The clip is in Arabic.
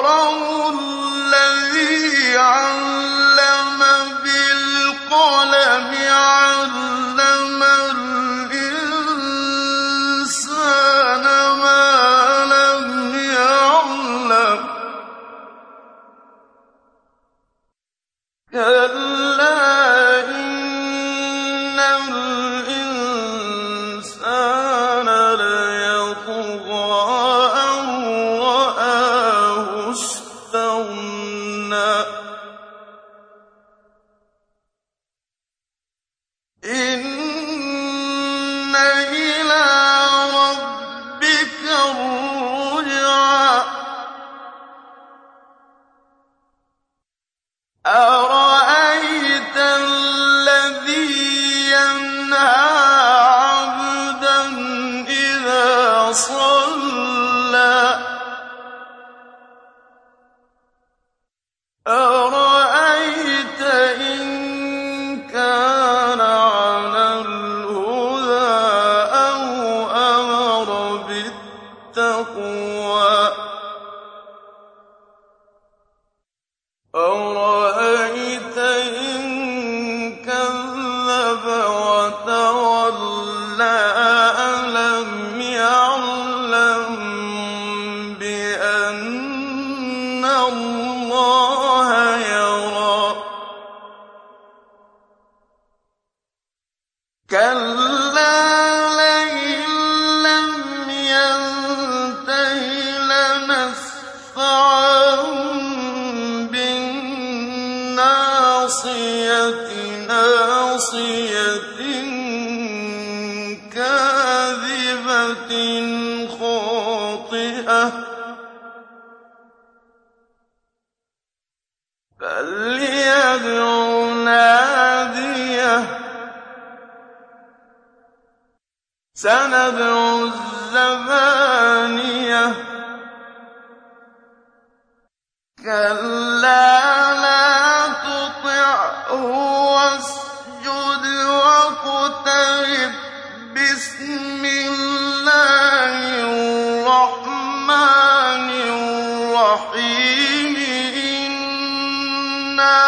الأكرم الذي علم بالقلم علم الإنسان ما لم يعلم. إن أرأيت إن كذب وتولى ألم يعلم بأن الله يرى. لنسفعا بالناصية ناصية كاذبة خاطئة. فليدع نادية. سندع الزبانية. كلا لا تطعه واسجد واقترب بسم الله الرحمن الرحيم إنا